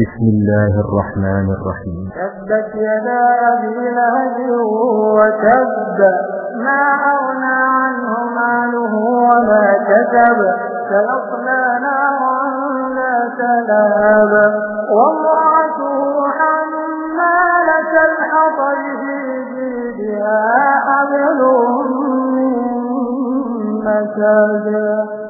بسم الله الرحمن الرحيم. تبت يدا أبي لهب وتب ما أغنى عنه ماله وما كتب سيصلى نارا ذات لهب وامرأته حمالة الحطب في جيدها حبل من مساجد